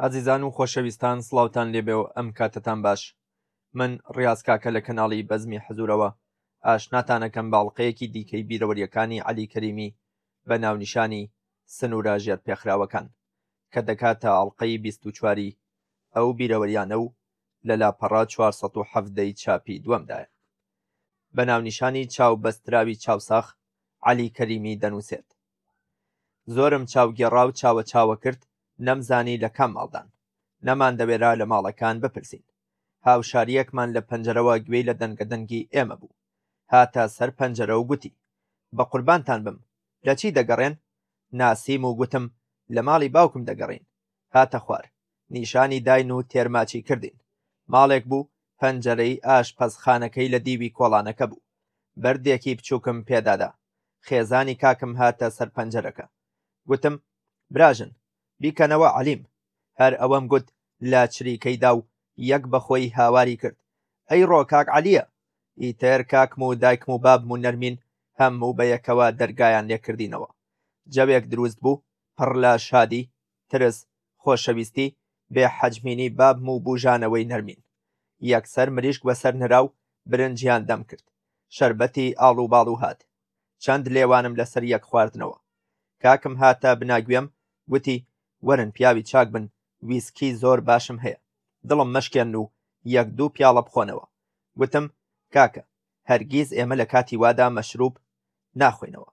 ئازیزان و خۆشەویستان سڵاوتان لێبێ و ئەم کاتەتان باش من ڕیاز کاکە لە کەناڵی بەزمی حزورەوە ئاشناتانەکەم بە ئەڵقەیەکی دیکەی بیرەوەریەکانی عەلی کەریمی بە ناونیشانی سنورە ژێر پێخراوەکان کە دەکاتە ئەڵقەی بیست و چواری ئەو بیرەوەریانە و لە لاپەڕە چوار سەد و حەڤدە ی چاپی دوەمدایە بە ناونیشانی چاو بەستراوی چاوساخ عەلی کەریمی دەنوسێت. زۆرم چاو گێڕا و چاوە چاوە کرد، نەمزانی لە کام ماڵدان. نەماندەوێرا لە ماڵەکان بپرسین. هاوشارییەکمان لە پەنجەرەوە گوێی لە دەنگەدەنگی ئێمە بوو. هاتە سەر پەنجەرە و گوتی، بە قوربانتان بم، لە چی دەگەڕێن؟ ناسیم و گوتم، لە ماڵی باوکم دەگەڕێین. هاتە خوار. نیشانی داین و تێرماچی کردین. ماڵێک بوو، پەنجەرەی ئاشپەزخانەکەی لە دیوی کۆڵانەکە بوو. بەردێکی بچووکم پێ دادا. خێزانی کاکم هاتە سەر پەنجەرەکە گوتم، براژن بیکەنەوە عەلیم، هەر ئەوەم گوت لە چریکەی دا و یەک بە خۆی هاواری کرد، ئەیڕۆ کاک عەلیە! ئیتر کاکم و دایکم و بابم و نەرمین هەموو بە یەکەوە دەرگایان لێ کردینەوە. جەوێک دروست بوو پڕ لە شادی، ترس، خۆشەویستی، بێ حەجمینی بابم و بووژانەوەی نەرمین. یەکسەر مریشک بەسەر نرا و برنجیان دەم کرد. شەربەتی ئاڵوباڵو هات. چەند لێوانم لەسەر یەک خواردنەوە. کاکم هاتە بنا گوێم، گوتی، وەرن پیاوی چاک بن، ویسکی زۆر باشم هەیە. دڵم مەشکێنن و یەک دوو پیاڵە بخۆنەوە. گوتم، کاکە، هەرگیز ئێمە لە کاتی وادا مەشروب ناخۆینەوە.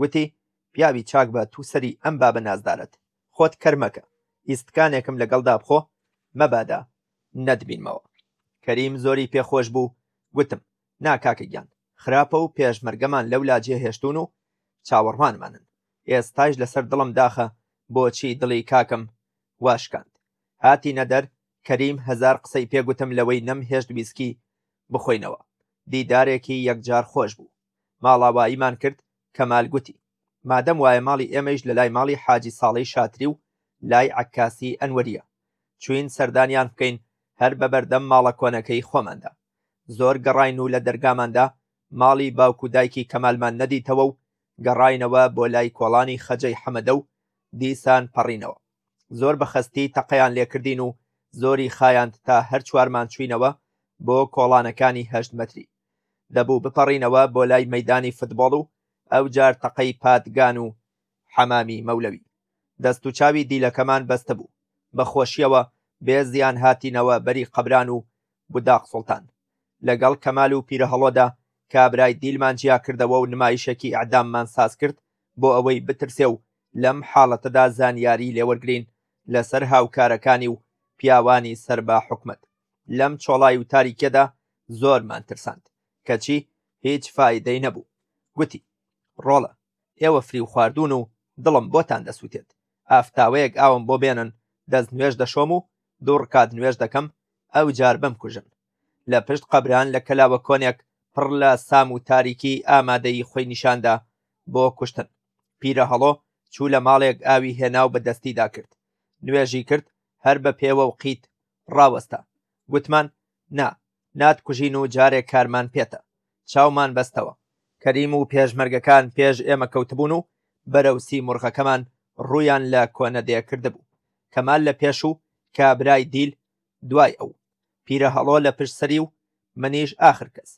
گوتی، پیاوی چاک بە توو سەری ئەم بابە نازدارەت خۆت کەر مەکە، ئیستکانێکم لەگەڵدا بخۆ، مەبادا نەتبینمەوە. کەریم زۆری پێ خۆش بوو، گوتم، نا کاکە گیان، خراپە و پێشمەرگەمان لەولا جێ هێشتوون و چاوەڕوانمانن، ئێستایش لەسەر دڵم داخە بۆچی دڵی کاکەم وا شکاند. هاتینە دەر، کەریم هەزار قسەی پێ گوتم لەوەی نەمهێشت ویسکی بخۆینەوە، دیدارێکی یەکجار خۆش بوو. ماڵاواییمان کرد، کەمال گوتی، مادەم وایە ماڵی ئێمەیش لەلای ماڵی حاجی ساڵەی شاتری و لای عەکاسی ئەنوەرییە، چووین سەردانیان بکەین هەر بە بەردەم ماڵە کۆنەکەی خۆماندا. زۆر گەڕاین و لە دەرگاماندا ماڵی باوک و دایکی کەمالمان نەدیتەوە و گەڕاینەوە بۆ لای کۆڵانی خەجەی حەمەدە و دیسان پەڕینەوە. زۆر بە خەستی تەقەیان لێ کردین و زۆری خایاند تا هەر چوارمان چووینەوە بۆ کۆڵانەکانی هەشت مەتری. دەبوو بپەڕینەوە بۆ لای مەیدانی فوتبۆڵ و ئەوجار تەقەی پادگان و حەمامی مەولەوی. دەست و چاوی دیلەکەمان بەستبوو. بە خۆشییەوە بێ زیان هاتینەوە بەری قەبران و بوداق سوڵتان. لەگەڵ کەمال و پیرەهەڵۆدا کابرای دیلمان جیا کردەوە و نمایشێکی ئێعداممان ساز کرد بۆ ئەوەی بترسێ و لەم حاڵەتەدا زانیاریی لێ وەرگرین لەسەر هاوکارەکانی و پیاوانی سەر بە حکومەت. لەم چۆڵای و تاریکیەدا زۆرمان ترساند کەچی هیچ فایدەی نەبوو گوتی ڕۆڵە ئێوە فریو خواردون و دڵم بۆتان دەسوتێت ئافتاوەیەک ئاوم بۆ بێنن دەست نوێژ دەشۆم و دوو ڕکات نوێژ دەکەم ئەو جار بم کوژن لە پشت قەبران لە کەلاوە کۆنێک پڕ لە سام و تاریکی ئامادەی خۆی نیشاندا بۆ کوشتن پیرە هەڵۆ چوو لە ماڵێک ئاوی هێناو بە دەستیدا کرد نوێژی کرد هەر بە پێوە و قیت ڕاوەستا گوتمان نا ناتکوژین و جارێ کارمان پێتە چاومان بەستەوە کەریم و پێشمەرگەکان پێش ئێمە کەوتبوون و بەرەو سیمرغەکەمان ڕوویان لە کۆنە دێ کردبوو کەمال لە پێش و کابرای دیل دوای ئەو پیرە هەڵۆ لە پشت سەری و منیش ئاخر کەس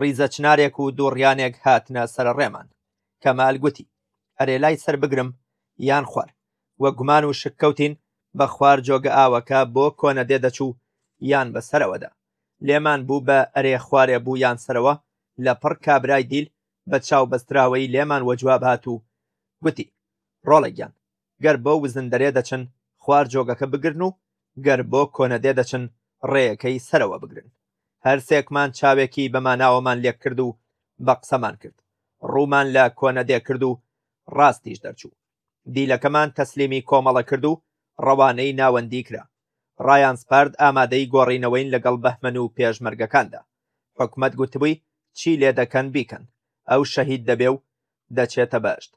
ڕیزە چنارێک و دووڕیانێک هاتنە سەرە ڕێمان کەمال گوتی ئەرێ لای سەر بگرم یان خوار و گومان و شککەوتین بە خوار جۆگە ئاوەکە بۆ کۆنە دێ دەچوو یان بە سەرەوە دە لێمان بوو بە ئەرێ خوارێ بوو یان سەرەوە لە پڕ کابرای دیل بە چاو بەستراوەی لێمان وە جواب هات و گوتی ڕۆڵە گیان گەر بۆ وزن دەرێ دەچن خوار جۆگەکە بگرن و گەر بۆ کۆنە دێ دەچن ڕێیەکەی سەرەوە بگرن هەر سێکمان چاوێکی بە ماناوەمان لێک کرد و بە قسەمان کرد ڕوومان لە کۆنە دێ کرد و ڕاستیش دەرچوو دیلەکەمان تەسلیمی کۆمەڵە کرد و ڕەوانەی ناوەندی کرا. ڕایان سپارد ئامادەی گۆڕینەوەین لەگەڵ بەهمەن و پێشمەرگەکاندا. حکومەت گوتبووی چی لێ دەکەن بیکەن. ئەو شەهید دەبێ و دەچێتە بەهەشت.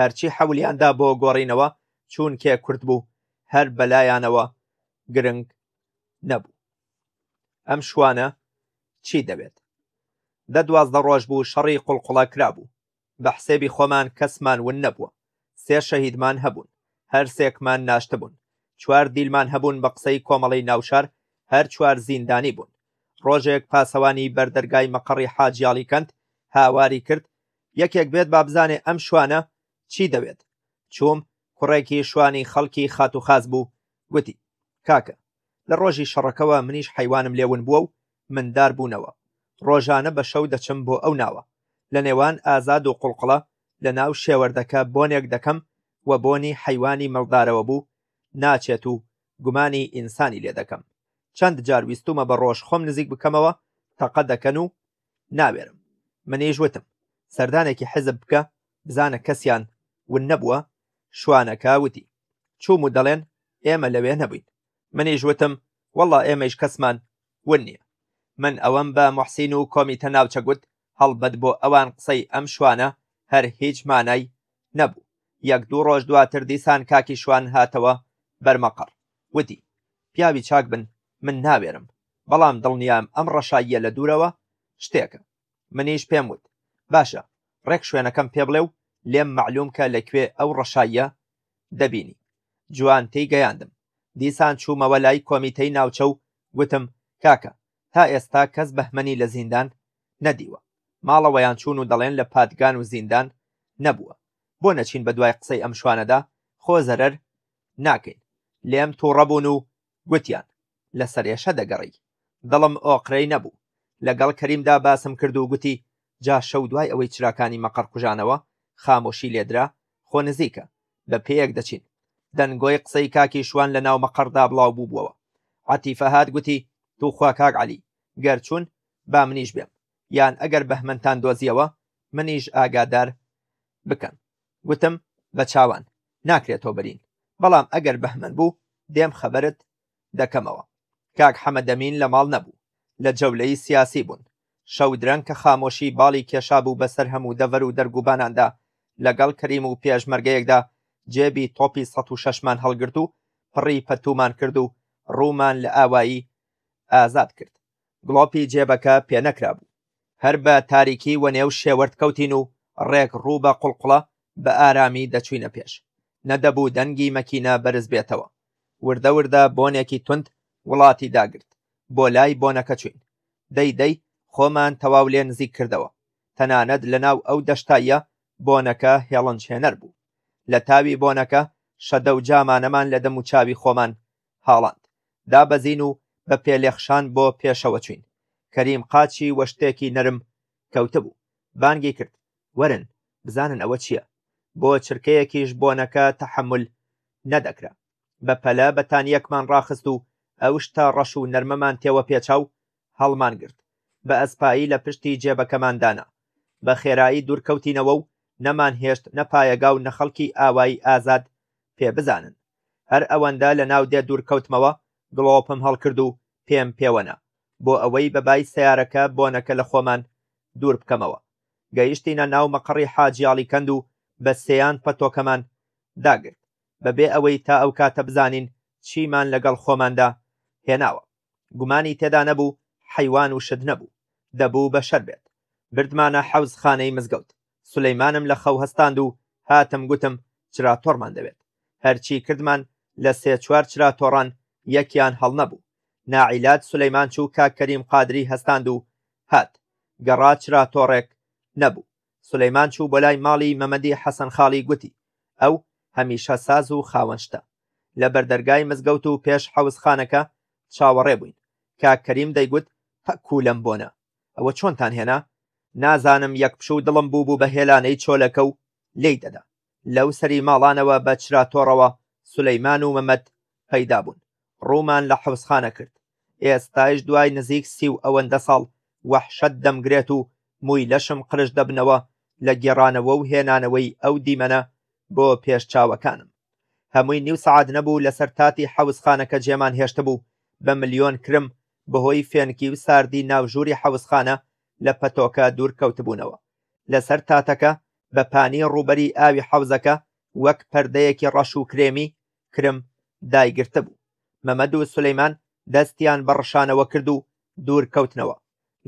هەرچی حەولیان دا بۆ گۆڕینەوە چوونکێ کورد بوو هەر بەلایانەوە گرنگ نەبوو. ئەم شوانە چی دەوێت؟ دە دوازدە ڕۆژ بوو شەڕی قوڵقوڵە کرابوو. بە حسێبی خۆمان کەسمان ون نەبووە، سێ شەهیدمان هەبوون، هەر سێکمان ناشتبوون، چوار دیلمان هەبوون بە قسەی کۆمەڵەی ناوشار هەر چوار زیندانی بوون. ڕۆژێک پاسەوانی بەر دەرگای مەقەڕی حاجی ئاڵیکەند هاواری کرد، یەکێک بێت با بزانێ ئەم شوانە چی دەوێت؟ چووم، کوڕێکی شوانی خەڵکی خاتووخاس بوو، گوتی، کاکە! لە ڕۆژی شەڕەکەوە منیش حەیوانم لێ ونبووە و مندار بوونەوە. ڕۆژانە بە شەو دەچم بۆ ئەو ناوە. لە نێوان ئازاد و قڵقڵە لە ناو شێوەردەکە بۆنێک دەکەم و بۆنی حەیوانی مەڵدارەوە بوو ناچێت و گومانی ئینسانی لێ دەکەم. چەند جار ویستوومە بە ڕۆژ خۆم نزیک بکەمەوە تەقە دەکەن و ناوێرم. منیش وتم سەردانێکی حیزب بکە بزانە کەسیان ون نەبووە شوانەکە وتی چووم و دەڵێن ئێمە لەوێ نەبووین منیش وتم وەڵا ئێمەیش کەسمان ون نییە من ئەوەم بە موحسین و کۆمیتە ناوچە گوت هەڵبەت بۆ ئەوان قسەی ئەم شوانە هەر هیچ مانای نەبوو یەک دوو ڕۆژ دواتر دیسان کاکی شوان هاتەوە بەرمەقەڕ وتی پیاوی چاک بن من ناوێرم بەڵام دڵنیام ئەم ڕەشاییە لە دوورەوە شتێکە منیش پێم وت باشە ڕێک شوێنەکەم پێ بڵێ و لێم مەعلوم کە لە کوێ ئەو ڕەشاییە دەبینی جوان تێی گەیاندم دیسان چوومەوە لای کۆمیتەی ناوچە و گوتم کاکە تا ئێستا کەس بەهمەنی لە زیندان نەدیوە ماڵەوەیان چوون و دەڵێن لە پادگان و زیندان نەبووە بۆ نەچین بە دوای قسەی ئەم شوانەدا خۆ زەرەر ناکەین لێم تووڕە بوون و گوتیان لە سەرێشە دەگەڕێی، دڵم ئۆقرەی نەبوو، لەگەڵ کەریمدا باسم کرد و گوتی جا شەو دوای ئەوەی چراکانی مەقەڕ کوژانەوە خامۆشی لێدرا، خۆ نزیکە، بە پێیەک دەچین. دەنگۆی قسەی کاکی شوان لە ناو مەقەڕدا بڵاو بووبووەوە. عەتیفە هات گوتی تووخوا کاک عەلی، گەر چوون با منیش بێم، یان ئەگەر بەهمەنتان دۆزییەوە منیش ئاگادار بکەن. گوتم بە چاوان، ناکرێتەوە بەرین بەڵام ئەگەر بەهمەن بوو دێم خەبەرت دەکەمەوە کاک حەمە دەمین لە ماڵ نەبوو لە جەولەی سیاسی بوون شەو درەنگ کە خامۆشی باڵی کێشابوو بەسەر هەموو دەڤەر و دەرگوباناندا لەگەڵ کەریم و پێشمەرگەیەکدا جێبی تۆپی سەد و شەشمان هەڵگرت و پڕی پەتومان کرد و ڕوومان لە ئاوایی ئازاد کرد گڵۆپی جێبەکە پێنەکرابوو. هەر بە تاریکی وە نێو شێوەرد کەوتین و ڕێک ڕوو بە قوڵقوڵە بە ئارامی دەچووینە پێش. نەدەبوو دەنگی مەکینە بەرز بێتەوە. وردە وردە بۆنێکی توند وڵاتی داگرت. بۆ لای بۆنەکە چووین. دەی دەی خۆمان تەواو لێ نزیک کردەوە. تەنانەت لە ناو ئەو دەشتاییە بۆنەکە هێڵنج هێنەر بوو. لە تاوی بۆنەکە شەدە و جامانەمان لە دەموچاوی خۆمان هاڵاند دابەزین و بە پێلێخشان بۆ پێشەوە چووین، کەریم قاچی وەشتێکی نەرم کەوتبوو، بانگی کرد، وەرن بزانن ئەوە چییە، بۆ چرکەیەکیش بۆنەکە تەحەمول نەدەکرا، بە پەلە بەتانییەکمان ڕاخست و ئەو شتە ڕەش و نەرمەمان تێوەپێچا و هەڵمان گرت، بە ئەسپایی لە پشتی جێبەکەمان دانا. بە خێرایی دوور کەوتینەوە و نەمان هێشت نە پایەگا و نە خەڵکی ئاوایی ئازاد پێ بزانن. هەر ئەوەندە لە ناو دێ دوور کەوتمەوە، گڵۆپم هەڵکرد و پێم پێوە نا، بۆ ئەوەی بە بای سەیارەکە بۆنەکە لە خۆمان دوور بکەمەوە. گەیشتینە ناو مەقەڕی حاجی ئاڵیکەند و بە سێیان پەتۆکەمان داگرت، بە بێ ئەوەی تا ئەو کاتە بزانین چیمان لە گەڵ خۆماندا هێناوە. گومانی تێدا نەبوو حەیوان و شت نەبوو، دەبوو بەشەر بێت. بردمانە حەوز خانەی مزگەوت، سولەیمانم لە خەو هەستاند و هاتم گوتم چرا تۆڕمان دەوێت. هەرچی کردمان لە سێ چوار چرا تۆڕان یەکیان هەڵ نەبوو. ناعیلاج سولەیمان چوو کاک کەریم قادری هەستاند و هات. گەڕا چرا تۆڕێک نەبوو. سولەیمان چوو بۆ لای ماڵی مەمەدی حەسەن خاڵی گوتی، ئەو هەمیشە ساز و خاوەن شتە. لە بەردەرگای مزگەوت و پێش حەوزخانەکە چاوەڕێ بووین. کاک کەریم دەیگوت، پەککوو لەم بۆنە! ئەوە چۆنتان هێنا؟ نازانم یەک پشوو دڵم بووبوو بە هێلانەی چۆلەکە و لێی دەدا. لەو سەری ماڵانەوە بە چراتۆڕەوە سولەیمان و مەمەد پەیدا بوون، ڕوومان لە حەوزخانە کرد، ئێستایش دوای نزیک سی و ئەوەندە ساڵ وەحشەت دەمگرێت و مووی لەشم قرش دەبنەوە لە گێڕانەوە و هێنانەوەی ئەو دیمەنە بۆ پێش چاوەکانم. هەمووی نیو سەعات نەبوو لەسەر تاتی حەوزخانەکە جێمان هێشتبوو بە ملیۆن کرم بەهۆی فێنکی و ساردی ناو ژووری حەوزخانە لە پەتۆکە دوورکەوتبوونەوە. لەسەر تاتەکە بە پانی ڕووبەری ئاوی حەوزەکە وەک پەردەیەکی ڕەش و کرێمی، کرم، دایگرتبوو. مەمەد و سولەیمان دەستیان بە ڕشانەوە کرد و دوورکەوتنەوە.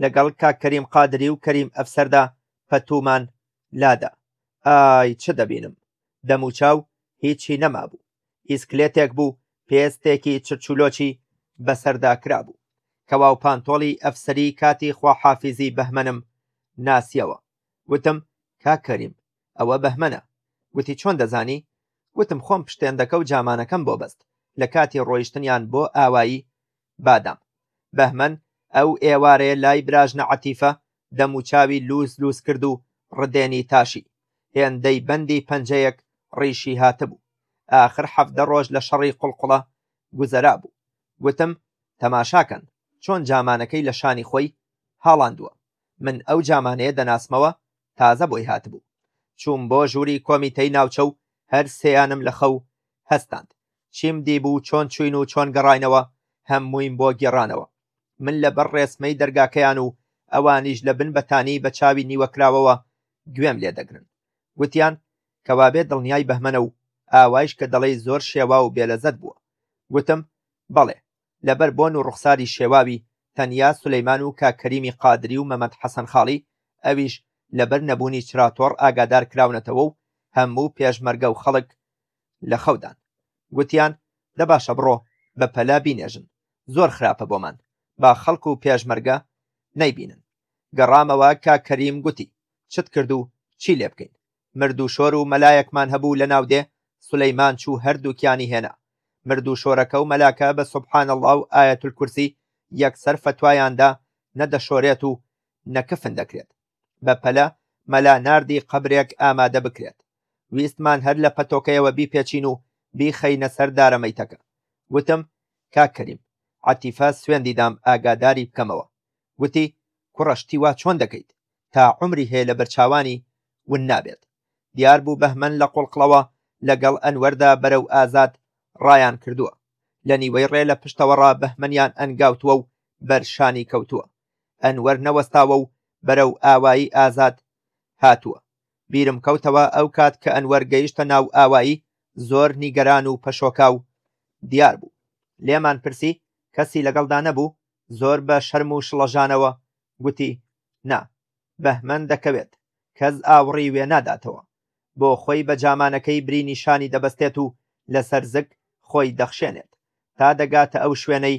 لەگەڵ کاک کەریم قادری و کەریم ئەفسەردا پەتوومان لادا. ئای چ دەبینم! دەموچاو هیچی نەمابوو، ئیسکلێتێک بوو پێستێکی چرچولۆچی بەسەردا کرابوو، کەوا و پانتۆڵی ئەفسەری کاتی خواحافیزی بەهمەنم ناسیەوە، وتم، کاک کەریم ئەوە بەهمەنە، گوتی چۆن دەزانی؟ گوتم خۆم پشتێندەکە و جامانەکەم بۆ بەست لە کاتی ڕۆیشتنیان بۆ ئاوایی بادام بەهمەن ئەو ئێوارەیە لای براژنە عەتیفە دەموچاوی لوس لوس کرد و ڕدێنی تاشی هێندەی بەندی پەنجەیەک ڕیشی هاتبوو ئاخر حەفدە ڕۆژ لە شەڕی قوڵقڵە گوزەرا بوو گوتم تەماشاکەن چۆن جامانەکەی لە شانی خۆی هاڵاندووە من ئەو جامانەیە دەناسمەوە تازە بۆی هاتبوو چووم بۆ ژووری کۆمیتەی ناوچە و هەر سێیانم لە خەو هەستاند چیم دیبوو چۆن چووین و چۆن گەڕاینەوە هەموویم بۆ گێڕانەوە من لە بەر ڕێسمەی دەرگاکەیان و ئەوانیش لە بن بەتانی بە چاوی نیوە کراوەوە گوێم لێ دەگرن گوتیان کەوابێ دڵنیای بەهمەنە و ئاوایش کە دەڵێی زۆر شێواو و بێلەزەت بووە گوتم بەڵێ لەبەر بۆن و ڕوخساری شێواوی تەنیا سولەیمان و کاک کەریمی قادری و مەمەد حەسەن خاڵی ئەویش لەبەر نەبوونی چراتۆڕ ئاگادار کراونەتەوە و هەموو پێشمەرگە و خەڵک لە خەودان گوتیان دە باشە بڕۆ بە پەلە بینێژن زۆر خراپە بۆمان با خەڵک و پێشمەرگە نەیبینن گەڕامەوە کا کەریم گوتی چت کرد و چی لێ بکەین مردوو شۆر و مەلایەکمان هەبوو لە ناودێ سولەیمان چوو هەردووکیانی هێنا مردوو شۆرەکە و مەلاکە بە سبحان الله و ئاەت الکورسی یەکسەر فتوایاندا نەدەشۆرێت و نەکفن دەکرێت بە پەلە مەلا ناردی قەبرێک ئامادە بکرێت. ویستمان هەر لە پەتۆکەیەوە بیپێچین و بیخەینە سەر دارە مەیتەکە. گوتم، کاک کەریم، عەتیفە سوێندی دام ئاگاداری بکەمەوە. گوتی، کوڕە شتی وا چۆن دەکەیت؟ تا عومری هەیە لە بەرچاوانی ون نابێت. دیار بوو بەهمەن لە قوڵقڵەوە لەگەڵ ئەنوەردا بەرەو ئازاد ڕایان کردووە. لە نیوەی ڕێ لە پشتەوەڕا بەهمەنیان ئەنگاوتووە و بەر شانی کەوتووە. ئەنوەر نەوەستاوە و بەرەو ئاوایی ئازاد هاتووە بیرم کەوتەوە ئەو کات کە ئەنوەر گەیشتە ناو ئاوایی زۆر نیگەران و پەشۆکاو دیار بوو لێمان پرسی کەسی لەگەڵدا نەبوو زۆر بە شەرم و شڵەژانەوە گوتی نا بەهمەن دەکەوێت کەس ئاوڕی وێ ناداتەوە بۆ خۆی بە جامانەکەی بری نیشانی دەبەستێت و لەسەر زگ خۆی دەخشێنێت تا دەگاتە ئەو شوێنەی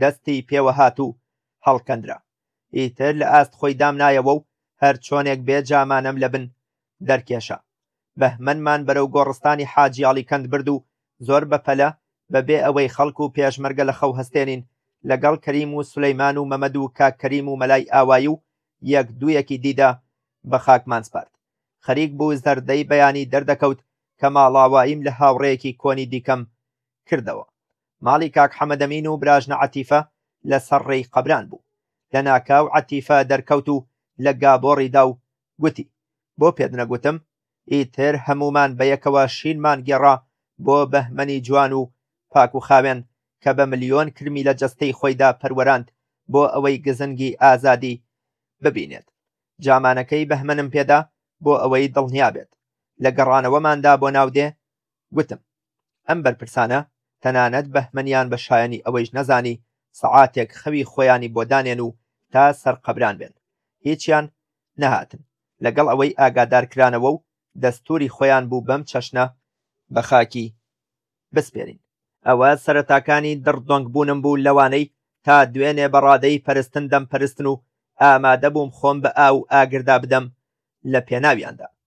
دەستی پێوە هات و هەڵکەندرا ئیتر لە ئاست خۆی دامنایەوە و هەر چۆنێک بێ جامانەم لە بن دەرکێشا بەهمەنمان بەرەو گۆڕستانی حاجی ئاڵی کەند برد و زۆر بە پەلە بە بێ ئەوەی خەڵک و پێشمەرگە لە خەو هەستێنین لەگەڵ کەریم و سولەیمان و مەمەد و کاک کەریم و مەلای ئاوایی و یەک دوویەکی دیدا بە خاکمان سپارد خەریک بوو زەردەی بەیانی دەردەکەوت کە ماڵاواییم لە هاوڕێیەکی کۆنی دیکەم کردەوە ماڵی کاک حەمەدەمین و براژنە عەتیفە لە سەر ڕێی قەبران بوو، لە ناکاو عەتیفە دەرکەوت و لە گابۆڕی دا و گوتی، بۆ پێت نەگوتم؟ ئیتر هەموومان بە یەکەوە شینمان گێڕا بۆ بەهمەنی جوان و پاک و خاوێن کە بە ملیۆن کرمی لە جەستەی خۆیدا پەروەراند بۆ ئەوەی گزنگی ئازادی ببینێت. جامانەکەی بەهمەنم پێدا بۆ ئەوەی دڵنیا بێت لە گەڕانەوەماندا بۆ ناو دێ گوتم ئەم بەرپرسانە تەنانەت بەهمەنیان بە شایەنی ئەوەیش نەزانی سەعاتێک خەوی خۆیانی بۆ دانێن و تا سەر قەبران بێن هیچیان نەهاتن لەگەڵ ئەوەی ئاگادار کرانەوە و دەستوری خۆیان بوو بەم چەشنە بە خاکی بسپێرین. ئەوە سەرەتاکانی دڕ دۆنگ بوونم بوو لەوانەی تا دوێنێ بە ڕادەی پەرستن دەمپەرستن و ئامادە بووم خۆم بە ئاو و ئاگردا بدەم لە پێناویاندا.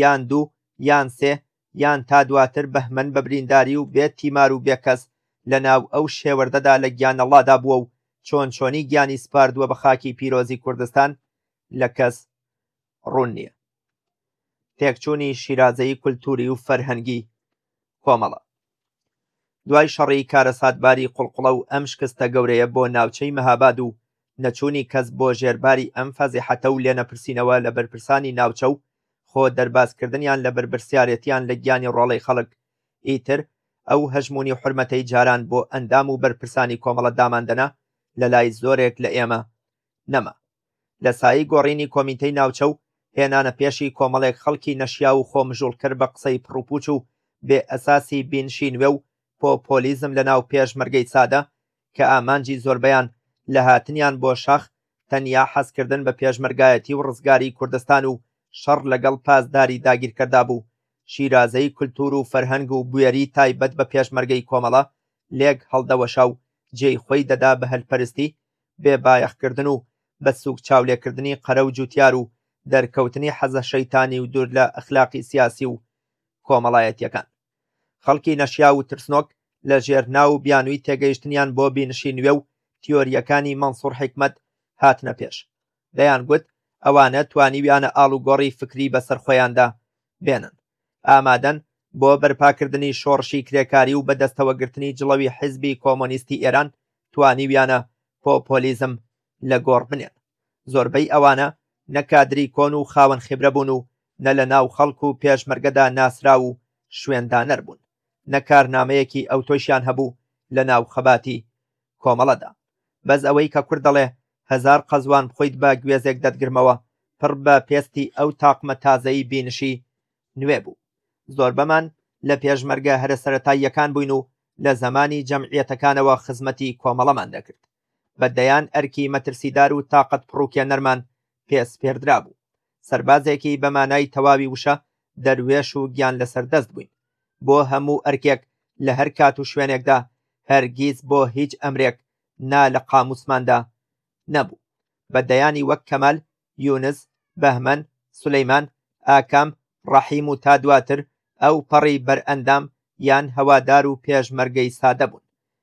یان دوو یان سێ یان تا دواتر بەهمەن بە برینداری و بێ تیمار و بێ کەس لە ناو ئەو شێوەردەدا لە گیانەڵادا بووە و چۆن چۆنی گیانی سپاردووە بە خاکی پیرۆزی کوردستان لە کەس ڕوون نییە. تێکچوونی شیرازەیی کولتووری و فەرهەنگی کۆمەڵە. دوای شەڕی کارەساتباری قوڵقوڵە و ئەم شکستە گەورەیە بۆ ناوچەی مەهاباد و نەچوونی کەس بۆ ژێرباری ئەم فەزیحەتە و لێنەپرسینەوە لە بەرپرسانی ناوچە و خۆ دەربازکردنیان لە بەربرسیارێتیان لە گیانی ڕۆڵەی خەڵک ئیتر ئەو هەژموونی و حورمەتەی جاران بۆ ئەندام و بەرپرسانی کۆمەڵە داماندەنا لەلای زۆرێک لە ئێمە نەما. لە سایەی گۆڕینی کۆمیتەی ناوچە و هێنانە پێشی کۆمەڵێک خەڵکی نەشیاو و خۆمژوڵکەر بە قسەی پڕوپوچ و بێ ئەساسی بین شینوێ و پۆپۆلیزم لە ناو پێشمەرگەی سادە کە ئامانجی زۆربەیان لە هاتنیان بۆ شاخ تەنیا حەزکردن بە پێشمەرگایەتی و ڕزگاری کوردستان و شەڕ لەگەڵ پاسداری داگیرکەردا بوو، شیرازەی کولتوور و فەرهەنگ و بوێری تایبەت بە پێشمەرگەی کۆمەڵە لێک هەڵدەوەشا و جێی خۆی دەدا بە هەلپەرستی بێ بایەخ کردن و بە سووک چاولێکردنی قەرە و جوتیار و دەرکەوتنی حەزە شەیتانی و دوور لە ئەخلاقی سیاسی و کۆمەڵایەتیەکان خەڵکی نەشیاو و ترسنۆک لە ژێر ناو و بیانووی تێگەیشتنیان بۆ بینشی نوێ و تیۆریەکانی مەنسوور حیکمەت هاتنە پێش دەیانگوت ئەوانە توانیویانە ئاڵوگۆڕی فکری بەسەر خۆیاندا بێنن، ئامادەن بۆ بەرپاکردنی شۆڕشی کرێکاری و بەدەستەوەگرتنی جڵەوی حیزبی کۆمۆنیستی ئێران توانیویانە پۆپۆلیزم لە گۆڕ بنێن. زۆربەی ئەوانە نە کادری کۆن و خاوەن خیبرە بوون و نە لە ناو خەڵک و پێشمەرگەدا ناسراو و شوێندانەر بوون. نە کارنامەیەکی ئەوتۆشیان هەبوو لە ناو خەباتی کۆمەڵەدا بەس ئەوەی کە کورد دەڵێ هەزار قەزوان بخۆیت بە گوێزێک دەتگرمەوە پڕ بە پێستی ئەو تاقمە تازەی بینشی نوێ بوو زۆربەمان لە پێشمەرگە هەرە سەرەتاییەکان بووین و لە زەمانی جەمعیەتەکانەوە خزمەتی کۆمەڵەمان دەکرد بە دەیان ئەرکی مەترسیدار و تاقەت پڕوکێنەرمان پێ سپێردرابوو سەربازێکی بە مانای تەواوی وشە دەروێش و گیان لەسەر دەست بووین بۆ هەموو ئەرکێک لە هەر کات و شوێنێکدا هەرگیز بۆ هیچ ئەمرێک نا لە قاموسماندا نەبوو بە دەیانی وەک کەمال یونس بەهمەن سولەیمان ئاکام ڕەحیم و تا دواتر ئەو پەڕی بەرئەندام یان هەوادار و پێشمەرگەی سادە بوون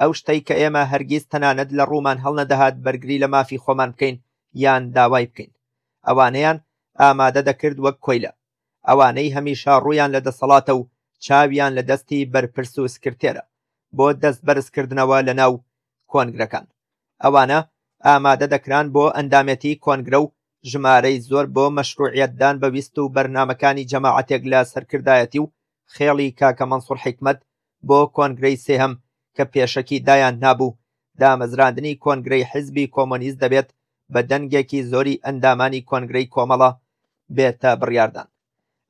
ئەو شتەی کە ئێمە هەرگیز تەنانەت لە ڕوومان هەڵنەدەهات بەرگری لە مافی خۆمان بکەین یان داوای بکەین ئەوانەیان ئامادە دەکرد وەک کۆیلە ئەوانەی هەمیشە ڕویان لە دەسەڵاتە و چاویان لە دەستی بەرپرس و سکرتێرە بۆ دەست بەرزکردنەوە لە ناو کۆنگرەکان ئەوانە ئامادە دەکران بۆ ئەندامێتی کۆنگرە و ژمارەی زۆر بۆ مەشروعەتدان بە ویست و بەرنمەکانی جەماعەتێک لە سەرکردایەتی و خێڵی کاکە مەنسوور حکمت بۆ کۆنگرەی سێهەم کە پێشەکی دایان نابوو، دامەزراندنی کۆنگرەی حیزبی کۆمۆنیست دەبێت بە دەنگێکی زۆری ئەندامانی کۆنگرەی کۆمەڵە بێتە بڕیاردان.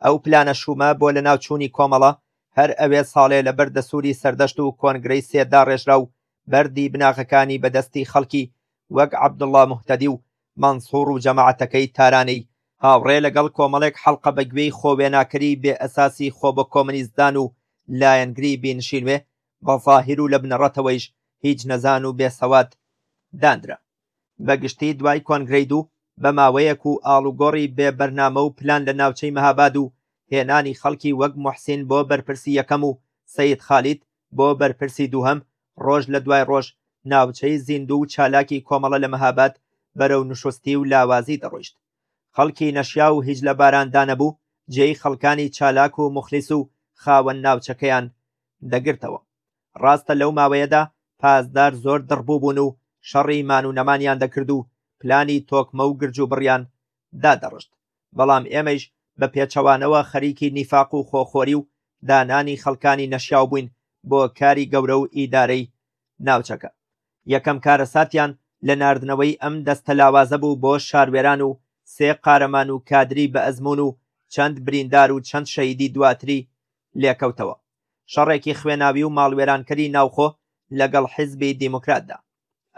ئەو پلانە شوومە بۆ لەناوچوونی کۆمەڵە هەر ئەوێ ساڵێ لە بەر دەسووری سەردەشت و کۆنگرەی سێ داڕێژرا و بەردی بناغەکانی بە دەستی خەڵکی وەک عەبدوڵڵا موهتەدی و مەنسوڕ و جەماعەتەکەی تارانەی هاوڕێ لەگەڵ کۆمەڵێک حەڵقە بە گوێی خۆ وێناکەری بێ ئەساسی خۆ بە کۆمەنیستدان و لایەنگری بی نشینوێ بە زاهیر و لە بنەڕەتەوەیش هیچ نەزان و بێ سەواد داندرا. بە گشتی دوای کۆنگرەی دوو بە ماوەیەک و ئاڵوگۆڕی بێ بەرنامە و پلان لە ناوچەی مەهاباد و هێنانی خەڵکی وەک موحسین بۆ بەرپرسی یەکەم و سەید خالید بۆ بەرپرسی دووهەم ڕۆژ لە دوای ڕۆژ ناوچەی زیندوو و چالاکی کۆمەڵە لە مەهاباد بەرەو نشوستی و لاوازی دەڕۆیشت خەڵکی نەشیاو و هیچ لە باران دانەبوو جێی خەڵکانی چالاک و موخلیس و خاوەن ناوچەکەیان دەگرتەوە ڕاستە لەو ماوەیەدا پاسدار زۆر دڕبووبوون و شەڕی مان و نەمانیان دەکرد و پلانی تۆکمە و گرج و بڕیان دادەڕشت، بەڵام ئێمەیش بە پێچەوانەوە خەریکی نیفاق و خۆخۆری و دانانی خەڵکانی نەشیاو بووین بۆ کاری گەورە و ئیدارەی ناوچەکە. یەکەم کارەساتیان لە ناردنەوەی ئەم دەستە لاوازە بوو بۆ شاروێران و سێ قارەمان و کادری بەئەزموون و چەند بریندار و چەند شەهیدی دواتری لێکەوتەوە. شەڕێکی خوێناوی و ماڵوێرانکەری ناوخۆ لەگەڵ حیزبی دیموکراتدا.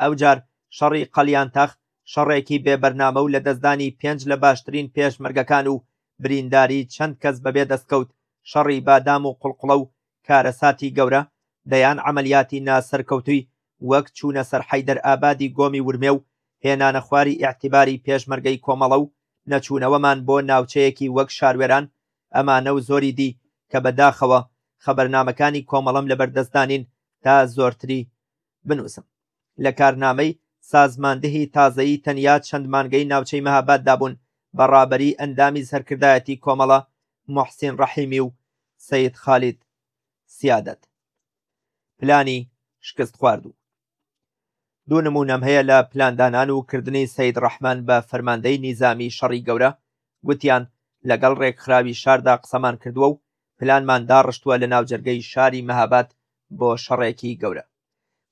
ئەوجار شەڕی قەلیانتەخ شەڕێکی بێ بەرنامە و لە دەستدانی پێنج لە باشترین پێشمەرگەکان و برینداری چەند کەس بەبێ دەستکەوت، شەڕی بادام و قڵقڵە و کارەساتی گەورە، دەیان عەمەلیاتی ناسەرکەوتووی وەک چوونە سەر حەیدەرئابادی گۆمی ورمێ و هێنانە خواری ئیعتیباری پێشمەرگەی کۆمەڵە و نەچوونەوەمان بۆ ناوچەیەکی وەک شاروێران، ئەمانە و زۆری دی کە بە داخەوە خەبەرنامەکانی کۆمەڵەم لەبەردەستدانین تا زۆرتری بنووسم. لە کارنامەی سازماندهی تازەیی تەنیا چەند مانگەی ناوچەی مەهاباددا بوون بە ڕابەریی ئەندامی سەرکردایەتی کۆمەڵە موحسین ڕەحیمی و سەید خالید سیادەت. پلانی شکستخواردوو. دوو نموونەم هەیە لە پلاندانان و کردنی سەید ڕەحمان بە فەرماندەی نیزامی شەڕی گەورە، گوتیان لەگەڵ ڕێکخراوی شاردا قسەمان کردووە و پلانمان داڕشتووە لە ناوجەرگەی شاری مەهاباد بۆ شەڕێکی گەورە.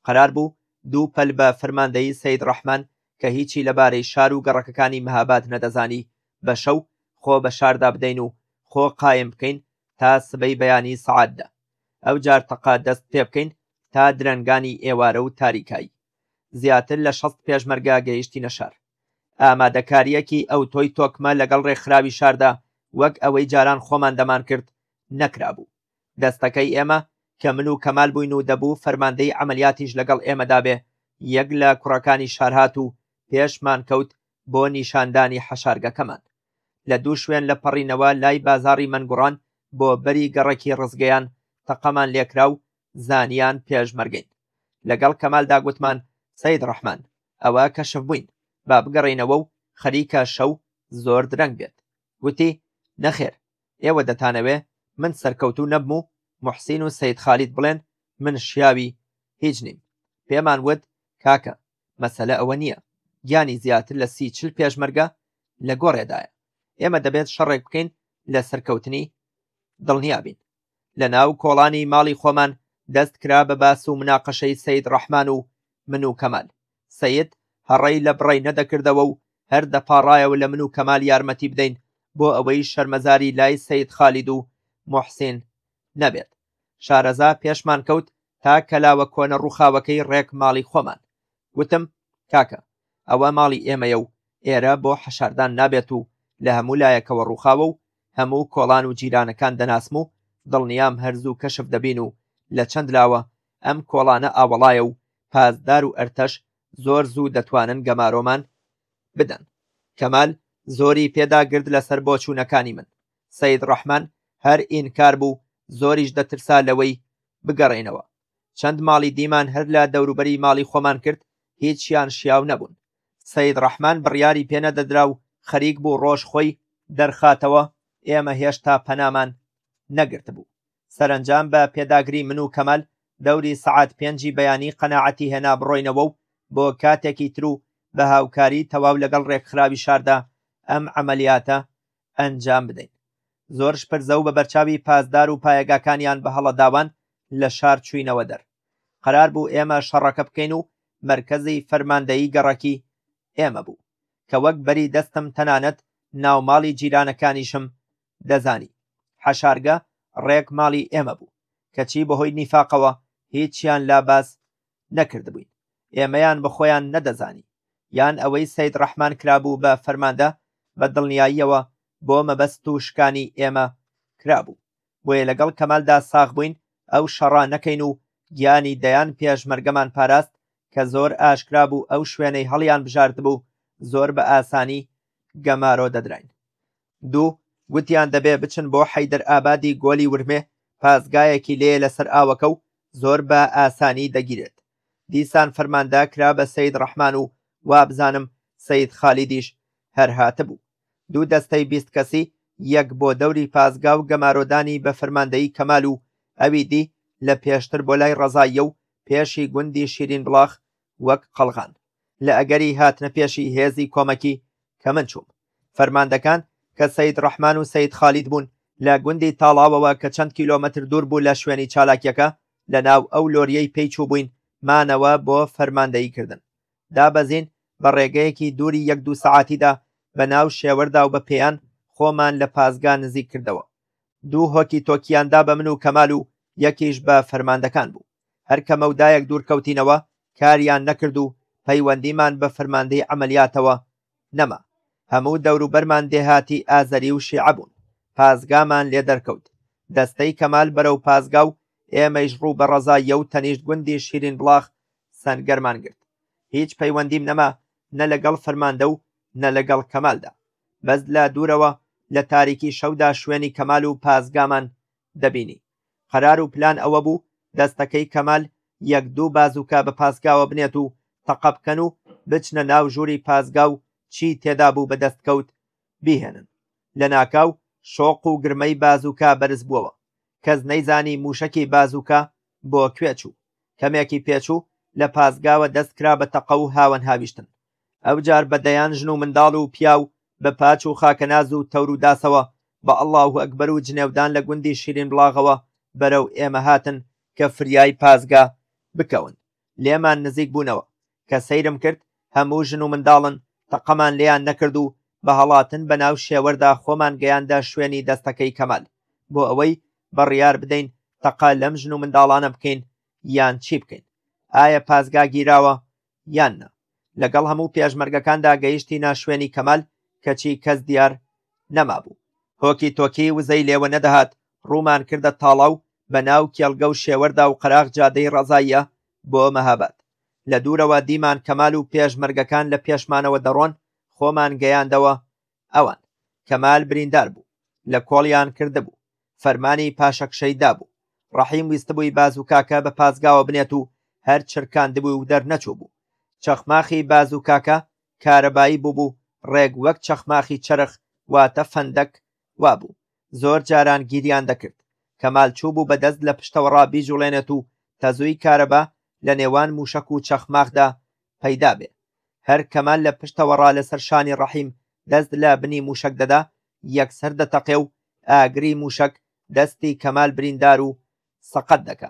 قەرار بوو دوو پەل بە فەرماندەیی سەید ڕەحمان کە هیچی لە بارەی شار و گەڕەکەکانی مەهاباد نەدەزانی بە شەو خۆ بە شاردا بدەین و خۆ قایم بکەین تا سبەی بەیانی سەعات دە. ئەوجار تەقە دەست پێ بکەین تا درەنگانی ئێوارە و تاریکایی. زیاتر لە شەست پێشمەرگە گەیشتینە شار. ئامادەکارییەکی ئەوتۆی تۆکمە لەگەڵ رێکخراوی شاردا وەک ئەوەی جاران خۆمان دەمانکرد نەکرابوو. دەستەکەی ئێمە کە من و کەمال بووین و دەبوو فەرماندەی عەمەلیاتیش لەگەڵ ئێمەدا بێ، یەک لە کوڕەکانی شار هات و پێشمان کەوت بۆ نیشاندانی حەشارگەکەمان. لە دوو شوێن لە پەڕینەوە لای بازاڕی مەنگوڕان بۆ بەری گەڕەکی رزگەیان تەقەمان لێکرا و زانیان پێشمەرگەین لەگەڵ کەمالدا گوتمان سەید ڕەحمان ئەوە کەشف بووین با بگەڕێینەوە و خەریکە شەو زۆر درەنگ بێت گوتی نەخێر ئێوە دەتانەوێ من سەرکەوتوو نەبم و محسین و سەید خالید بڵێن من شیاوی هیچ نیم پێمان وت کاکە مەسەلە ئەوە نییە گیانی زیاتر لە سی چل پێشمەرگە لە گۆڕێدایە ئێمە دەبێت شەڕێک بکەین لە سەرکەوتنی دڵنیابین لە ناو کۆڵانی ماڵی خۆمان دەست کرا بە باس و مناقەشەی سەید ڕەحمان و من و کەمال سەید هەڕەی لە بڕەی نەدەکردەوە و هەر دەپاڕایەوە لە من و کەمال یارمەتی بدەین بۆ ئەوەی شەرمەزاری لای سەید خالید و موحسین نەبێت شارەزا پێشمان کەوت تا کەلاوە کۆنە ڕووخاوەکەی ڕێک ماڵی خۆمان وتم کاکە ئەوە ماڵی ئێمەیە و ئێرە بۆ حەشاردان نابێت و لە هەموو لایەکەوە ڕووخاوە و هەموو کۆڵان و جیرانەکان دەناسم و دڵنیام هەر زوو کەشف دەبین و لە چەند لاوە ئەم کۆڵانە ئاوەڵایە و پاسدار و ئەرتەش زۆر زوو دەتوانن گەمارۆمان بدەن. کەمال زۆری پێ دا گرت لەسەر بۆچوونەکانی من. سەیدڕەحمان هەر ئینکار بوو، زۆریش دەترسا لەوەی بگەڕێینەوە. چەند ماڵی دیمان هەر لە دەوروبەری ماڵی خۆمان کرد هیچیان شیاو نەبوون سید ڕەحمان بڕیاری پێنەدەدرا و خەریک بوو ڕۆژ خۆی دەرخاتەوە ئێمە هێشتا پەنامان نەگرتبوو سەرەنجام بە پێداگری من و کەمال دەوری سەعات پێنجی بەیانی قەناعەتی هێنا بڕۆینەوە و بۆ کاتێکی تر و بە هاوکاری تەواو لەگەڵ ڕێکخراوی شاردا ئەم عەمەلیاتە ئەنجام بدەین زۆرش پرزە و بە بەرچاوی پاسدار و پایەگاکانیان بە هەڵەداوان لە شار چوینەوە دەر قرار بوو ئێمە شەڕەکە بکەین و مرکزی فەرماندەیی گەڕەکی ئێمە بوو کە وەک بەری دەستم تەنانەت ناوماڵی جیرانەکانیشم دەزانی حەشارگە ڕێک ماڵی ئێمە بوو کەچی بەهۆی نیفاقەوە هیچیان لا باس نەکردبووین ئێمەیان بە خۆیان نەدەزانی یان ئەوەی سید ڕەحمان کرابوو بە فەرماندە بە دڵنیاییەوە بۆ مەبەست و شکانی ئێمە کرابوو بۆیە لەگەڵ کەمالدا ساغ بووین ئەو شەڕا نەکەین و گیانی دەیان پێشمەرگەمان پاراست کە زۆر ئاشکرا بوو ئەو شوێنەی هەڵیان بژاردبوو زۆر بە ئاسانی گەمارۆ دەدراین دوو، گوتیان دەبێ بچن بۆ حەیدەرئابادی گۆلی ورمێ، پاسگایەکی لێیە لەسەر ئاوەکە و زۆر بە ئاسانی دەگیرێت. دیسان فەرماندە کرا بە سەید ڕەحمان و وابزانم سەید خالیدیش هەر هاتبوو. دوو دەستەی بیست کەسی یەک بۆ دەوری پاسگا و گەمارۆدانی بە فەرماندەیی کەمال و ئەوی دی لە پێشتر بۆ لای ڕەزاییە و پێشی گوندی شیرینبڵاخ وەک قەڵغان لە ئەگەری هاتنە پێشی هێزی کۆمەکی کە من چووم فەرماندەکان کە سەید ڕەحمان و سەید خالید بوون لە گوندی تاڵاوەوە کە چەند کیلۆمەتر دوور بوو لە شوێنی چالاکیەکە لە ناو ئەو لۆریەی پێی چووبووین مانەوە بۆ فەرماندەیی کردن دابەزین بە ڕێگەیەکی دووری یەک دوو سەعاتیدا بە ناو شێوەردا و بە پێیان خۆمان لە پازگا نزیک کردەوە دوو هۆکی تۆکیاندا بە من و کەمال و یەکیش بە فەرماندەکان بوو هەر کە مەودایەک دوورکەوتینەوە کاریان نەکرد و پەیوەندیمان بە فەرماندەی عەمەلیاتەوە نەما، هەموو دەوروبەرمان دێهاتی ئازەری و شیعە بوون، پاسگامان لێ دەرکەوت، دەستەی کەمال بەرەو پاسگا و ئێمەیش ڕوو بە ڕەزاییە و تەنیشت گوندی شیرینبڵاخ سەنگەرمان گرت، هیچ پەیوەندیم نەما نە لەگەڵ فەرماندە و نە لەگەڵ کەمالدا، بەس لە دوورەوە لە تاریکی شەودا شوێنی کەمال و پاسگامان دەبینی. قەرار و پلان ئەوە بوو دەستەکەی کەمال یەک دوو بازوکە بە پاسگاوە بنێت و تەقە بکەن و بچنە ناو ژووری پاسگا و چی تێدا بوو بە دەستکەوت بیهێنن لە ناکاو شۆق و گرمەی بازوکە بەرز بووەوە کەس نەیزانی موشەکی بازوکە بۆ کوێ چوو کەمێکی پێچوو لە پاسگاوە دەست کرا بە تەقە و هاوەن هاویشتن ئەوجار بە دەیان ژن و منداڵ و پیاو بە پاچ و خاکەناز و تەور و داسەوە بە اللە و اکبر و جنێودان لە گوندی شیرین بڵاغەوە بەرەو ئێمە هاتن کە فریای پازگە بکەون لێمان نزیک بوونەوە کە سەیرم کرد هەموو ژن و منداڵن تەقەمان لێیان نەکرد و بە هەڵاتن بە ناو شێوەردا خۆمان گەیاندە شوێنی دەستەکەی کەمال بۆ ئەوەی بڕیار بدەین تەقە لەم ژن و منداڵانە بکەین یان چی بکەین ئایا پازگا گیراوە یان نا لەگەڵ هەموو پێشمەرگەکاندا گەیشتینە شوێنی کەمال کەچی کەس دیار نەمابوو هۆکی تۆکی وزەی لێوە نەدەهات ڕوومان کردە تاڵاو بە ناو کێڵگە و شێوەردا و قەراغ جادەی ڕەزاییە بۆ مەهاباد لە دوورەوە دیمان کەمال و پێشمەرگەکان لە پێشمانەوە دەڕۆن خۆمان گەیاندەوە ئەوان کەمال بریندار بوو لە کۆڵیان کردبوو فەرمانی پاشەکشەی دابوو ڕەحیم ویستبووی بازوکاکە بە پازگاوە بنێت و هەر چرکاندبوو و دەرنەچوو بوو چەخماخی بازوکاکە کارەبایی بووبوو ڕێک وەک چەخماخی چەرخ واتە فەندەک وابوو زۆر جاران گیریان دەکرد کەمال چوو بوو بەدەست لە پشتەوەڕا بیجوڵێنێت و تەزووی کارەبا لە نێوان مووشەک و چەخماخدا پەیدا بێ هەر کەمە لە پشتەوە ڕا لەسەر شانی ڕەحیم دەست لە بنی موشک دەدا یەکسەر دەتەقێ و ئاگری موشک دەستی کەمال بریندار و سەقەت دەکە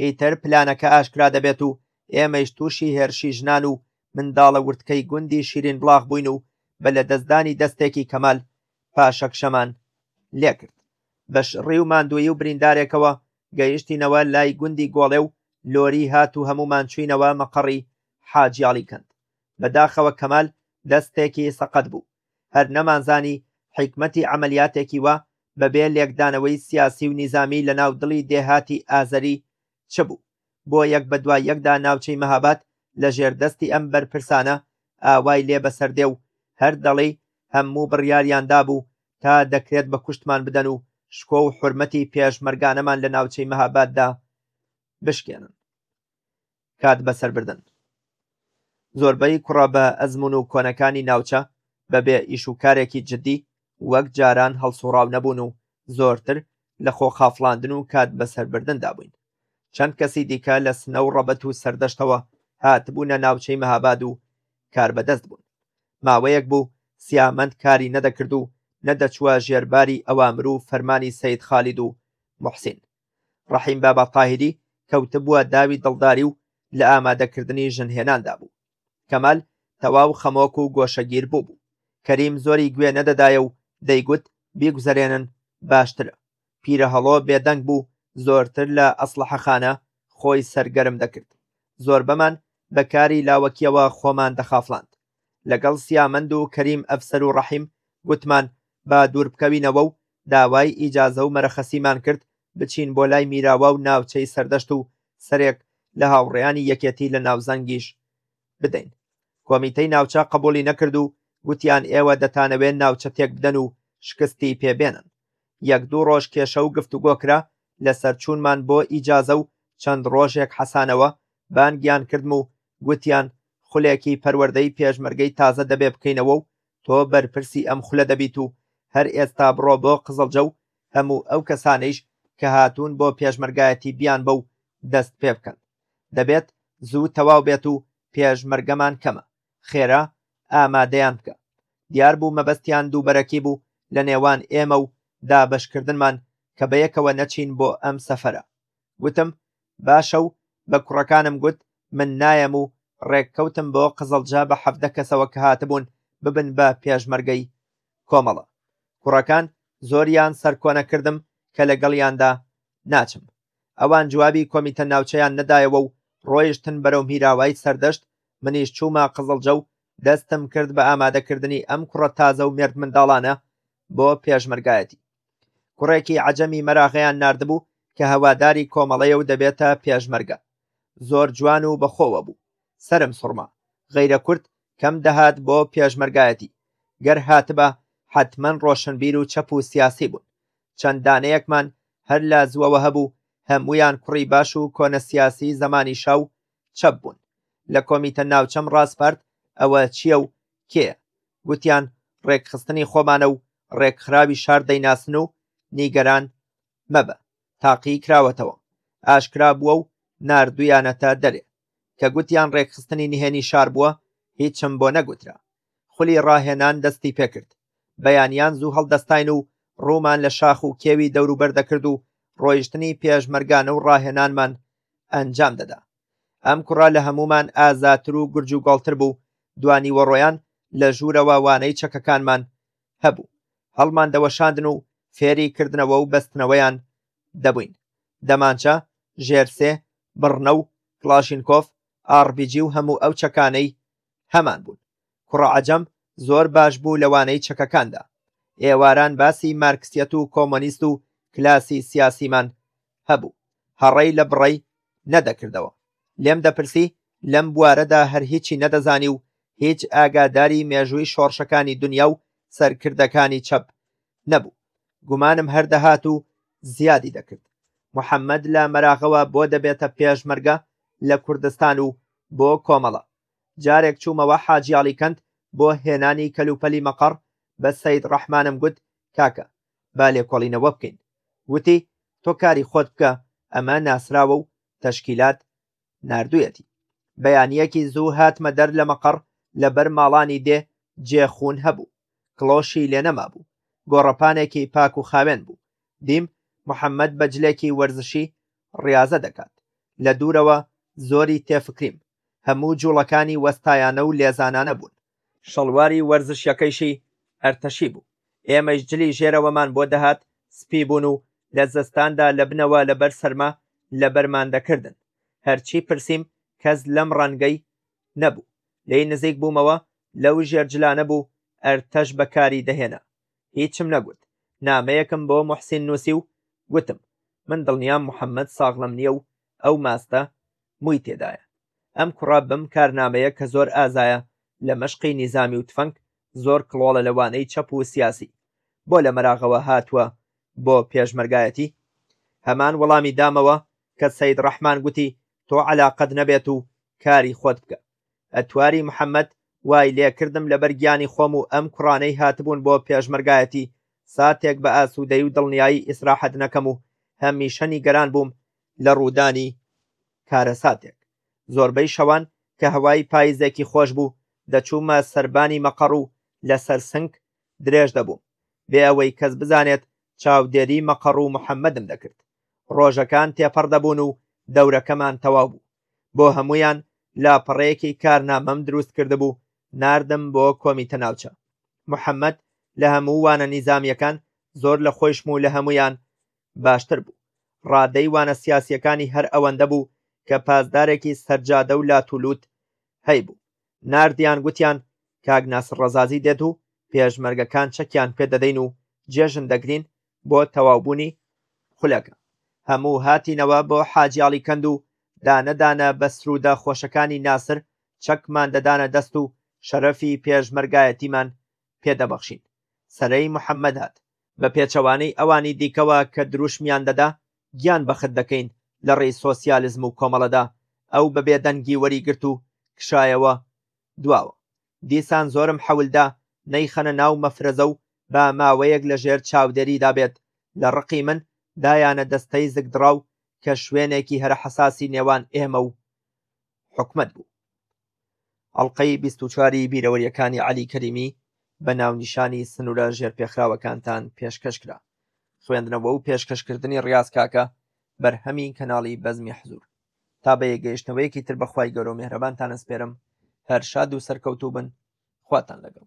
ئیتر پلانەکە ئاشکرا دەبێت و ئێمەیش تووشی هێرشی ژنان و منداڵە وردکەی گوندی شیرین بڵاغ بووین و بە لە دەستدانی دەستێکی کەمال پاشەکشەمان لێکرد بەش ڕی و ماندووی و بریندارێکەوە گەیشتینەوە لای گوندی گۆڵێ و لۆری هات و هەموومان چووینەوە مەقەڕی حاجی ئاڵیکەند. بە داخەوە کەمال دەستێکی سەقەت بوو. هەر نەمانزانی حیکمەتی عەمەلیاتێکی وا بەبێ لێکدانەوەی سیاسی و نیزامی لەناو دڵی دێهاتی ئازەری چ بوو؟ بۆ یەک بە دوای یەکدا ناوچەی مەهاباد لە ژێر دەستی ئەم بەرپرسانە ئاوای لێ بەسەر دێ و هەر دەڵێی هەموو بڕیاریان دابوو تا دەکرێت بە کوشتمان بدەن و شکۆ و حورمەتی پێشمەرگانەمان لە ناوچەی مەهاباددا بشکێنن. کات بەسەر بردن. زۆربەی کوڕە بە ئەزموون و کۆنەکانی ناوچە بەبێ ئیش و کارێکی جددی وەک جاران هەڵسوڕاو نەبوون و زۆرتر لە خۆ خافڵاندن و کات بەسەربردندا بووین. چەند کەسی دیکە لە سنە و ڕەبەت و سەردەشتەوە هاتبوونە ناوچەی مەهاباد و کاربەدەست بوون. ماوەیەک بوو سیامەند کاری نەدەکرد و نەدەچووە ژێر باری ئەوامر و فەرمانی سەید خالید و موحسین. ڕەحیم بابا تاهیری کەوتبووە داوی دڵداری و لە ئامادەکردنی ژن هێناندا بوو کەمال تەواو خەمۆک و گۆشەگیر بوو بوو کەریم زۆری گوێ نەدەدایە و دەیگوت بیگوزەرێنن باشترە پیرە هەڵۆ بێدەنگ بوو زۆرتر لە ئەسلحەخانە خۆی سەرگەرم دەکرد زۆربەمان بە کاری لاوەکیەوە خۆمان دەخافڵاند لەگەڵ سیامەند و کەریم ئەفسەر و ڕەحیم گوتمان با دووربکەوینەوە و داوای ئیجازە و مەرەخەسیمان کرد بچین بۆ لای میراوا و ناوچەی سەردەشت و سەرێک لە هاوڕێیانی یەکێتی لە ناوزەنگیش بدەین. کۆمیتەی ناوچە قبوڵی نەکرد و گوتیان ئێوە دەتانەوێ ناوچە تێکبدەن و شکستی پێ بێنن. یەک دوو ڕۆژ کێشە و گفتوگۆ کرا لەسەر چوونمان بۆ ئیجازە و چەند ڕۆژێک حەسانەوە بانگیان کردم و گوتیان خولێکی پەروەردەی پێشمەرگەی تازە دەبێ بکەینەوە و تۆ بەرپرسی ئەم خولە دەبیت و هەر ئێستا بڕۆ بۆ قزڵجە و هەموو ئەو کەسانەیش کە هاتوون بۆ پێشمەرگایەتی بیانبە و دەست پێ بکەن. دەبێت زوو تەواو بێت و پێشمەرگەمان کەمە. خێرا ئامادەیان بکە. دیار بوو مەبەستیان دووبەرەکی بوو لە نێوان ئێمە و دابەشکردنمان کە بەیەکەوە نەچین بۆ ئەم سەفەرە. وتم باشە و بە کوڕەکانم گوت من نایەم و ڕێککەوتم بۆ قزڵجا بە حەفدە کەسەوە کە هاتبوون ببن بە پێشمەرگەی کۆمەڵە کوڕەکان زۆریان سەرکۆنە کردم کە لەگەڵیاندا ناچم ئەوان جوابی کۆمیتە ناوچەیان نەدایەوە و ڕۆیشتن بەرەو میراوای سەردەشت منیش چوومە قزڵجە و دەستم کرد بە ئامادەکردنی ئەم کوڕە تازە و مێرد منداڵانە بۆ پێشمەرگایەتی کوڕێکی عەجەمی مەراغەیان ناردبوو کە هەواداری کۆمەڵەیە و دەبێتە پێشمەرگە زۆر جوان و بەخۆوە بوو سەرم سوڕما غەیرە کورد کەم دەهات بۆ پێشمەرگایەتی گەر هاتبا حتمما ڕۆشنبیر و چەپ و سیاسی بوون چەند دانەیەکمان هەر لە زووەوە هەبوو هەموویان کوڕی باش و کۆنە سیاسی زەمانی شا و چەپ بوون لە کۆمیتە ناوچەم ڕاسپارد ئەوە چیە و کێیە گوتیان ڕێکخستنی خۆمانە و ڕێکخراوی شار دەیناسن و نیگەران مەبە تاقی کراوەتەوە ئاشکرا بووە و ناردویانەتە دەرێ کە گوتیان ڕێکخستنی نهێنی شار بووە هیچم بۆ نەگوترا خولی ڕاهێنان دەستی پێکرد بەیانیان زوو هەڵدەستاین و ڕوومان لە شاخ و کێوی دەوروبەر دەکرد و ڕۆیشتنی پێشمەرگانە و ڕاهێنانمان ئەنجام دەدا ئەم کوڕە لە هەموومان ئازاتر و گرج و گۆڵتر بوو دوانی وەڕۆیان لە ژوورەوە وانەی چەکەکانمان هەبوو هەڵمان دەوەشاندن و فێری کردنەوە و بەستنەوەیان دەبووین دەمانچە ژێرسێ بڕنە و کلاشینکۆف ئاڕبیجی و هەموو ئەو چەکانەی هەمان بوون کوڕە عەجەم زۆر باش بوو لە وانەی چەکەکاندا. ئێواران باسی مارکسیەت و کۆمۆنیست و کلاسی سیاسیمان هەبوو. هەڕەی لە بڕەی نەدەکردەوە. لێم دەپرسی لەم بوارەدا هەر هیچی نەدەزانی و هیچ ئاگاداری مێژووی شۆڕشەکانی دنیا و سەرکردەکانی چەپ نەبوو. گومانم هەر دەهات و زیادی دەکرد. محەمەد لە مەراغەوە بۆ دەبێتە پێشمەرگە لە کوردستان و بۆ کۆمەڵە؟ جارێک چوومەوە حاجی ئاڵیکەند بۆ هێنانی کەلوپەلی مەقەڕ، بە سەید ڕەحمانم گوت، کاکە! با لێکۆڵینەوە بکەین. وتی، تۆ کاری خۆت بکە، ئەمە ناسراوە و تەشکیلات ناردوویەتی. بەیانییەکی زوو هاتمە دەر لە مەقەڕ، لەبەر ماڵانی دێ جێ خوون هەبوو. کڵۆشی لێ نەمابوو. گۆڕەپانێکی پاک و خاوێن بوو. دیم محەممەد بە جلێکی وەرزشی ڕیازە دەکات. لە دوورەوە زۆری تێفکریم. هەموو جووڵەکانی وەستایانە و لێزانانە بوون. شەڵواری وەرزشیەکەیشی ئەرتەشی بوو، ئێمەیش جلی ژێرەوەمان بۆ دەهات سپی بوون و لە زستاندا لە بنەوە لە بەر سەرما لە بەرمان دەکردن. هەرچی پرسیم کەس لەم ڕەنگەی نەبوو. لێی نزیک بوومەوە لەو ژێر جلانە بوو ئەرتەش بە کاری دەهێنا. هیچم نەگوت. نامەیەکم بۆ موحسین نووسی و گوتم، من دڵنیام محەممەد ساغڵەم نییە و ئەو ماستە موی تێدایە ئەم کوڕە بم کارنامەیە کە زۆر ئازایە لە مەشقی نیزامی و تفەنگ زۆر کڵۆڵە لە وانەی چەپ و سیاسی بۆ لە مەراغەوە هاتووە بۆ پێشمەرگایەتی هەمان وەڵامی دامەوە کە سەید ڕەحمان گوتی تۆ علاقەت نەبێت و کاری خۆت بکە ئەتواری محەممەد وای لێ کردم لەبەر گیانی خۆم و ئەم کوڕانەی هاتبوون بۆ پێشمەرگایەتی ساتێک بە ئاسوودەی و دڵنیایی ئیسراحەت نەکەم و هەمیشە نیگەران بووم لە ڕوودانی کارەساتێک. زۆربەی شەوان کە هەوای پایزێکی خۆش بوو، دەچوومە سەربانی مەقەڕ و لەسەر سنگ درێژ دەبووم. بێ ئەوەی کەس بزانێت چاودێری مەقەڕ و محەممەدم دەکرد. ڕۆژەکان تێپەڕ دەبوون و دەورەکەمان تەواو بوو. بۆ هەموویان لاپەڕەیەکی کارنامەم دروست کردبوو، ناردم بۆ کۆمیتە ناوچە. محەممەد لە هەموو وانە نیزامییەکان زۆر لە خۆیشم و لە هەموویان باشتر بوو ڕادەی وانە سیاسیەکانی هەر ئەوەندە بوو کە پازدارێکی سەرجادە و لاتولوت هەیبوو نردیان گوتیان کاک ناسر ڕزازی دێت و پێشمەرگەکان چەکیان پێ دەدەین و جێژن دەگرین بۆ تەواوبوونی خولەکە هەموو هاتینەوە بۆ حاجیاڵی کەند و دانەدانە بە سرودە خۆشەکانی ناسر چەکمان دەدانە دەست و شەرەفی پێشمەرگایەتیمان پێدەبەخشین سەرەی محەممەد هات بە پێچەوانەی ئەوانی دیکەوە کە دروشمیان دەدا گیان بەخت دەکەین لە ڕێی سۆسیالزم و کۆمەڵەدا، ئەو بە بێدەنگی وەریگرت و کشایەوە دواوە. دیسان زۆرم حەولدا نەیخەنە ناو مەفرەزە و با ماوەیەک لە ژێر چاودێریدا بێت، لە ڕقی من دایانە دەستەی زگدڕاو کە شوێنێکی هەرە حەساسی نێوان ئێمە و حکومەت بوو ئەڵلقەی بیست و چواری بیرەوەریەکانی عەلی کەریمی بە ناونیشانی سنوورە ژێرپێخراوەکانتان پێشکەش کرا خوێندنەوە و پێشکەشکردنی ڕاز کاکە بەرهەمی کەناڵی بەزمی حزور تا بە یەگەیشتنەوەیەکی تر بەخوای گەورە و مهرەبانتانە سپێرم هەر شاد و سەرکەوتوو بن خواتان لەگەڵ